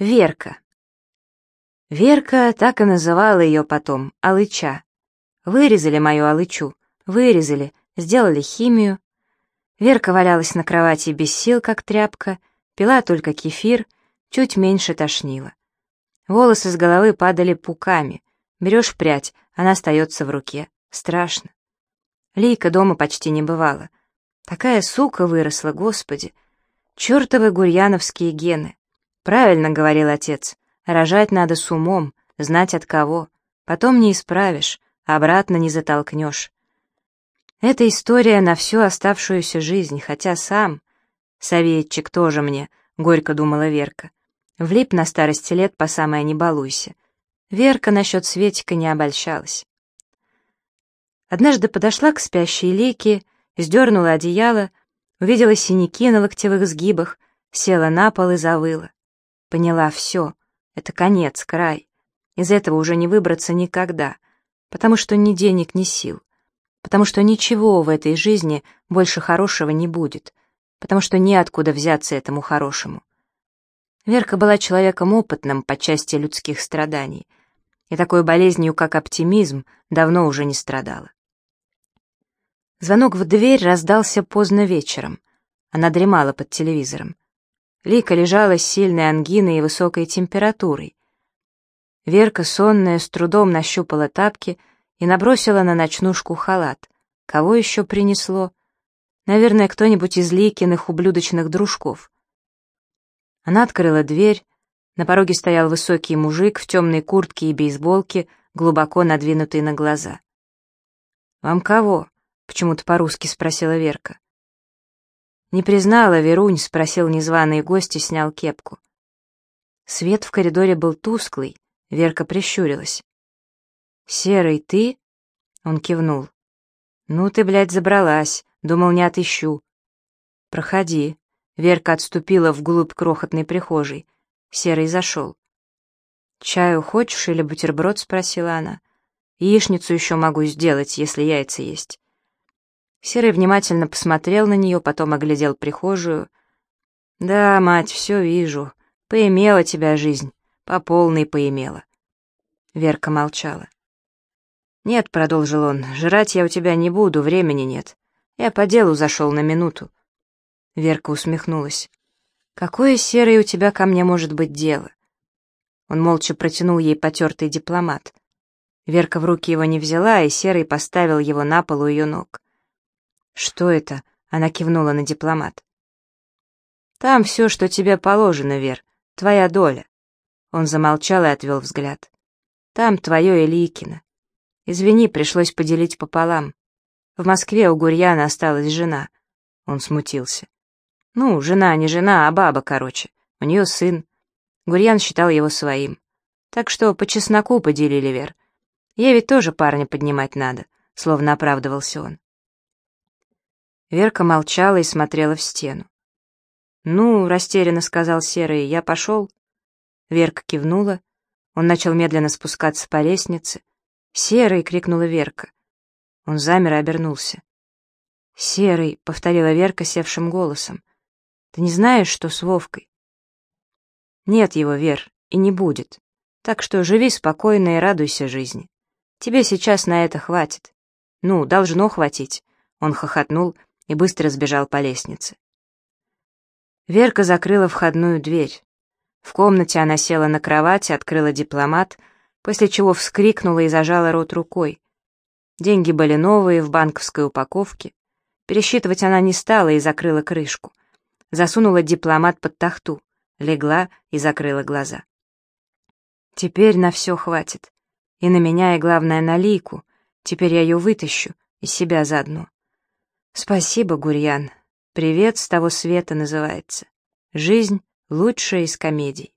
Верка. Верка так и называла ее потом, Алыча. Вырезали мою Алычу, вырезали, сделали химию. Верка валялась на кровати без сил, как тряпка, пила только кефир, чуть меньше тошнила. Волосы с головы падали пуками. Берешь прядь, она остается в руке. Страшно. Лейка дома почти не бывала. Такая сука выросла, господи. Чертовы гурьяновские гены. Правильно говорил отец. Рожать надо с умом, знать от кого. Потом не исправишь, обратно не затолкнешь. Это история на всю оставшуюся жизнь, хотя сам... Советчик тоже мне, горько думала Верка. Влип на старости лет по самое не балуйся. Верка насчет Светика не обольщалась. Однажды подошла к спящей Лейке, сдернула одеяло, увидела синяки на локтевых сгибах, села на пол и завыла. Поняла все. Это конец, край. Из этого уже не выбраться никогда, потому что ни денег, ни сил, потому что ничего в этой жизни больше хорошего не будет, потому что неоткуда взяться этому хорошему. Верка была человеком опытным по части людских страданий, и такой болезнью, как оптимизм, давно уже не страдала. Звонок в дверь раздался поздно вечером. Она дремала под телевизором. Лика лежала с сильной ангиной и высокой температурой. Верка, сонная, с трудом нащупала тапки и набросила на ночнушку халат. Кого еще принесло? Наверное, кто-нибудь из Ликиных ублюдочных дружков. Она открыла дверь. На пороге стоял высокий мужик в темной куртке и бейсболке, глубоко надвинутый на глаза. «Вам кого?» — почему-то по-русски спросила Верка. «Не признала, Верунь?» — спросил незваный гость и снял кепку. Свет в коридоре был тусклый, Верка прищурилась. «Серый, ты?» — он кивнул. «Ну ты, блядь, забралась, думал, не отыщу». «Проходи». Верка отступила вглубь крохотной прихожей. Серый зашел. «Чаю хочешь или бутерброд?» — спросила она. «Яичницу еще могу сделать, если яйца есть». Серый внимательно посмотрел на нее, потом оглядел прихожую. «Да, мать, все вижу. Поимела тебя жизнь. По полной поимела». Верка молчала. «Нет», — продолжил он, — «жрать я у тебя не буду, времени нет. Я по делу зашел на минуту». Верка усмехнулась. «Какое, Серый, у тебя ко мне может быть дело?» Он молча протянул ей потертый дипломат. Верка в руки его не взяла, и Серый поставил его на пол у ее ног. «Что это?» — она кивнула на дипломат. «Там все, что тебе положено, Вер, твоя доля». Он замолчал и отвел взгляд. «Там твое Иликино. Извини, пришлось поделить пополам. В Москве у Гурьяна осталась жена». Он смутился. «Ну, жена не жена, а баба, короче. У нее сын. Гурьян считал его своим. Так что по чесноку поделили, Вер. Ей ведь тоже парня поднимать надо», — словно оправдывался он. Верка молчала и смотрела в стену. «Ну», — растерянно сказал Серый, — «я пошел». Верка кивнула. Он начал медленно спускаться по лестнице. «Серый!» — крикнула Верка. Он замер и обернулся. «Серый!» — повторила Верка севшим голосом. «Ты не знаешь, что с Вовкой?» «Нет его, Вер, и не будет. Так что живи спокойно и радуйся жизни. Тебе сейчас на это хватит. Ну, должно хватить». Он хохотнул и быстро сбежал по лестнице. Верка закрыла входную дверь. В комнате она села на кровать, открыла дипломат, после чего вскрикнула и зажала рот рукой. Деньги были новые, в банковской упаковке. Пересчитывать она не стала и закрыла крышку. Засунула дипломат под тахту, легла и закрыла глаза. Теперь на все хватит. И на меня, и главное, на Лику. Теперь я ее вытащу, из себя заодно. Спасибо, Гурьян. Привет с того света называется. Жизнь лучшая из комедий.